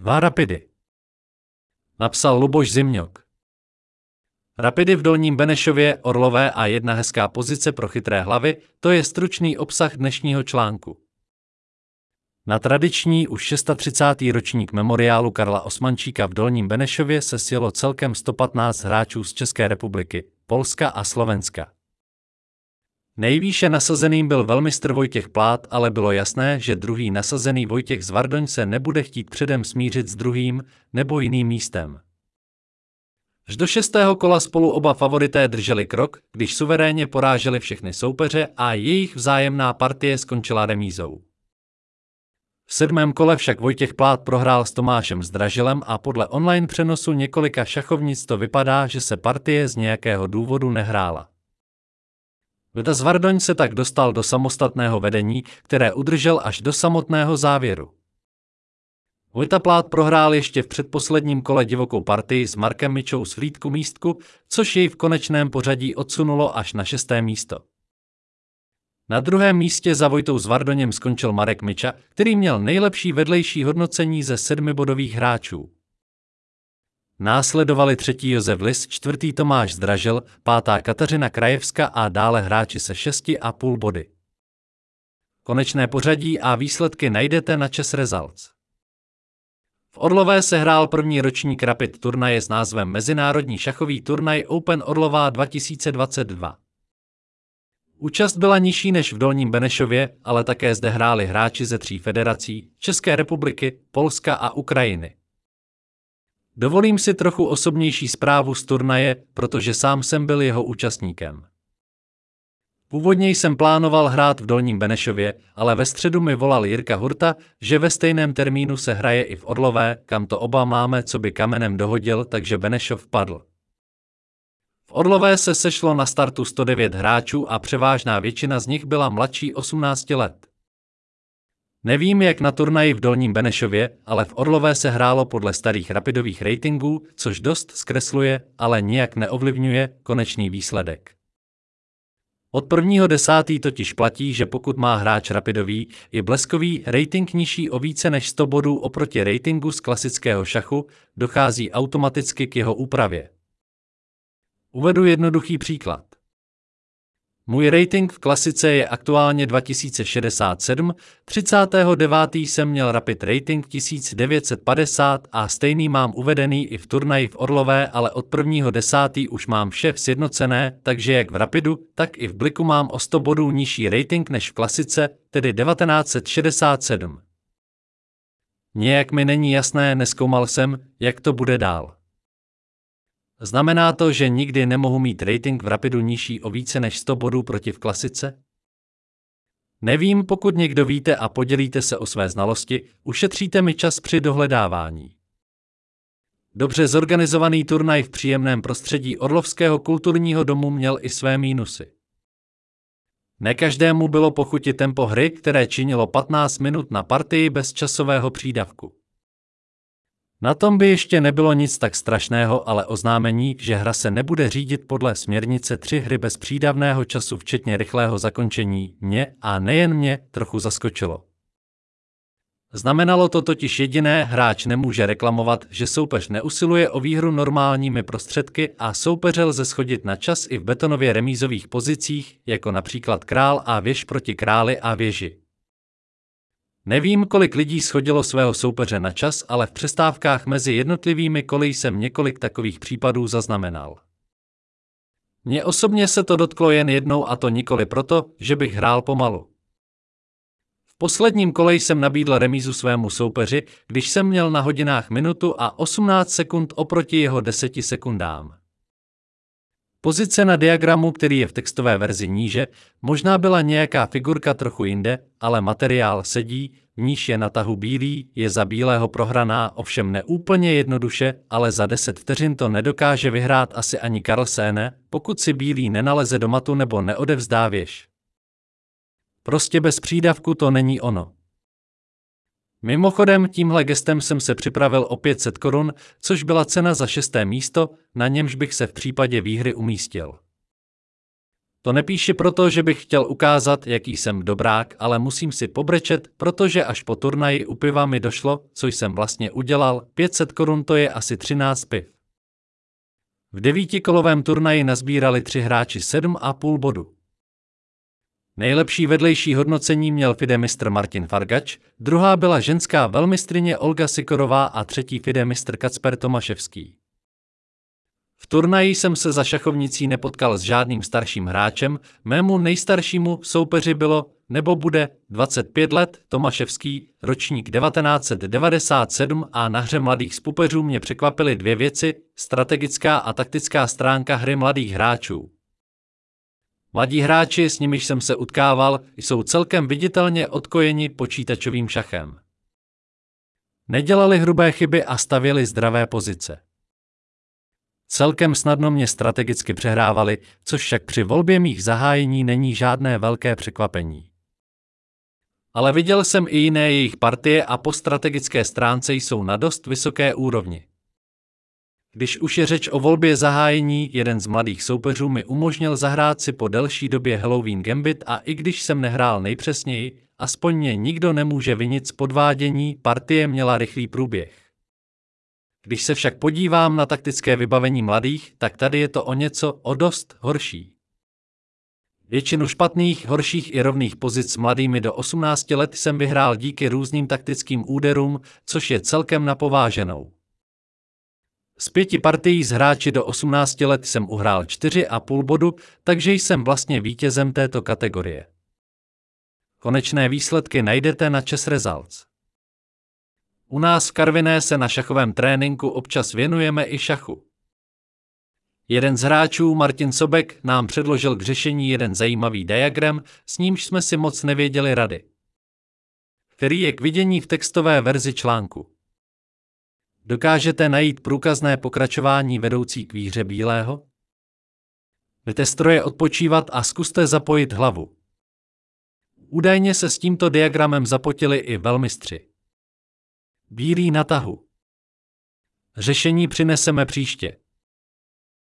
Dva rapidy. Napsal Luboš Zimňok. Rapidy v Dolním Benešově, Orlové a jedna hezká pozice pro chytré hlavy, to je stručný obsah dnešního článku. Na tradiční už 630. ročník memoriálu Karla Osmančíka v Dolním Benešově se sjelo celkem 115 hráčů z České republiky, Polska a Slovenska. Nejvýše nasazeným byl velmistr Vojtěch Plát, ale bylo jasné, že druhý nasazený Vojtěch Zvardoň se nebude chtít předem smířit s druhým nebo jiným místem. Až do šestého kola spolu oba favorité drželi krok, když suverénně poráželi všechny soupeře a jejich vzájemná partie skončila remízou. V sedmém kole však Vojtěch Plát prohrál s Tomášem Zdražilem a podle online přenosu několika šachovnic to vypadá, že se partie z nějakého důvodu nehrála. Vita Zvardoň se tak dostal do samostatného vedení, které udržel až do samotného závěru. Vojta Plát prohrál ještě v předposledním kole divokou partii s Markem Mičou z Frýdku místku, což jej v konečném pořadí odsunulo až na šesté místo. Na druhém místě za Vojtou Zvardoněm skončil Marek Miča, který měl nejlepší vedlejší hodnocení ze sedmi bodových hráčů. Následovali třetí Josef Lis, čtvrtý Tomáš Zdražil, pátá Kateřina Krajevska a dále hráči se šesti a půl body. Konečné pořadí a výsledky najdete na Čes Results. V Orlové se hrál první ročník Rapid turnaje s názvem Mezinárodní šachový turnaj Open Orlová 2022. Účast byla nižší než v Dolním Benešově, ale také zde hráli hráči ze tří federací České republiky, Polska a Ukrajiny. Dovolím si trochu osobnější zprávu z turnaje, protože sám jsem byl jeho účastníkem. Původně jsem plánoval hrát v Dolním Benešově, ale ve středu mi volal Jirka Hurta, že ve stejném termínu se hraje i v Orlové, kam to oba máme, co by kamenem dohodil, takže Benešov padl. V Orlové se sešlo na startu 109 hráčů a převážná většina z nich byla mladší 18 let. Nevím, jak na turnaji v Dolním Benešově, ale v Orlové se hrálo podle starých rapidových ratingů, což dost zkresluje, ale nijak neovlivňuje konečný výsledek. Od prvního desátý totiž platí, že pokud má hráč rapidový i bleskový rating nižší o více než 100 bodů oproti ratingu z klasického šachu, dochází automaticky k jeho úpravě. Uvedu jednoduchý příklad. Můj rating v klasice je aktuálně 2067, 39. jsem měl Rapid rating 1950 a stejný mám uvedený i v turnaji v Orlové, ale od prvního desátý už mám vše sjednocené, takže jak v Rapidu, tak i v Bliku mám o 100 bodů nižší rating než v klasice, tedy 1967. Nějak mi není jasné, neskoumal jsem, jak to bude dál. Znamená to, že nikdy nemohu mít rating v Rapidu nižší o více než 100 bodů proti v klasice? Nevím, pokud někdo víte a podělíte se o své znalosti, ušetříte mi čas při dohledávání. Dobře zorganizovaný turnaj v příjemném prostředí Orlovského kulturního domu měl i své mínusy. Ne každému bylo pochuti tempo hry, které činilo 15 minut na partii bez časového přídavku. Na tom by ještě nebylo nic tak strašného, ale oznámení, že hra se nebude řídit podle směrnice tři hry bez přídavného času, včetně rychlého zakončení, mě a nejen mě trochu zaskočilo. Znamenalo to totiž jediné, hráč nemůže reklamovat, že soupeř neusiluje o výhru normálními prostředky a soupeře lze schodit na čas i v betonově remízových pozicích, jako například král a věž proti králi a věži. Nevím, kolik lidí schodilo svého soupeře na čas, ale v přestávkách mezi jednotlivými koly jsem několik takových případů zaznamenal. Mně osobně se to dotklo jen jednou a to nikoli proto, že bych hrál pomalu. V posledním kole jsem nabídl remízu svému soupeři, když jsem měl na hodinách minutu a 18 sekund oproti jeho 10 sekundám. Pozice na diagramu, který je v textové verzi níže, možná byla nějaká figurka trochu jinde, ale materiál sedí, níž je na tahu bílý, je za bílého prohraná, ovšem neúplně jednoduše, ale za 10 vteřin to nedokáže vyhrát asi ani Carlsene, pokud si bílý nenaleze do matu nebo neodevzdá věž. Prostě bez přídavku to není ono. Mimochodem, tímhle gestem jsem se připravil o 500 korun, což byla cena za šesté místo, na němž bych se v případě výhry umístil. To nepíši proto, že bych chtěl ukázat, jaký jsem dobrák, ale musím si pobrečet, protože až po turnaji u piva mi došlo, co jsem vlastně udělal, 500 korun to je asi 13 piv. V devítikolovém turnaji nazbírali tři hráči 7,5 bodu. Nejlepší vedlejší hodnocení měl fidemistr Martin Fargač, druhá byla ženská velmistrině Olga Sikorová a třetí fidemistr Kacper Tomaševský. V turnaji jsem se za šachovnicí nepotkal s žádným starším hráčem, mému nejstaršímu soupeři bylo, nebo bude, 25 let, Tomaševský, ročník 1997 a na hře mladých spupeřů mě překvapily dvě věci, strategická a taktická stránka hry mladých hráčů. Mladí hráči, s nimiž jsem se utkával, jsou celkem viditelně odkojeni počítačovým šachem. Nedělali hrubé chyby a stavěli zdravé pozice. Celkem snadno mě strategicky přehrávali, což však při volbě mých zahájení není žádné velké překvapení. Ale viděl jsem i jiné jejich partie a po strategické stránce jsou na dost vysoké úrovni. Když už je řeč o volbě zahájení, jeden z mladých soupeřů mi umožnil zahrát si po delší době Halloween Gambit a i když jsem nehrál nejpřesněji, aspoň mě nikdo nemůže vinit z podvádění, partie měla rychlý průběh. Když se však podívám na taktické vybavení mladých, tak tady je to o něco o dost horší. Většinu špatných, horších i rovných pozic s mladými do 18 let jsem vyhrál díky různým taktickým úderům, což je celkem napováženou. Z pěti partií z hráči do 18 let jsem uhrál 4,5 bodu, takže jsem vlastně vítězem této kategorie. Konečné výsledky najdete na Chess Results. U nás v Karviné se na šachovém tréninku občas věnujeme i šachu. Jeden z hráčů, Martin Sobek, nám předložil k řešení jeden zajímavý diagram, s nímž jsme si moc nevěděli rady. Který je k vidění v textové verzi článku. Dokážete najít průkazné pokračování vedoucí k výhře bílého? Jdete stroje odpočívat a zkuste zapojit hlavu. Údajně se s tímto diagramem zapotili i velmistři. Bílý na tahu. Řešení přineseme příště.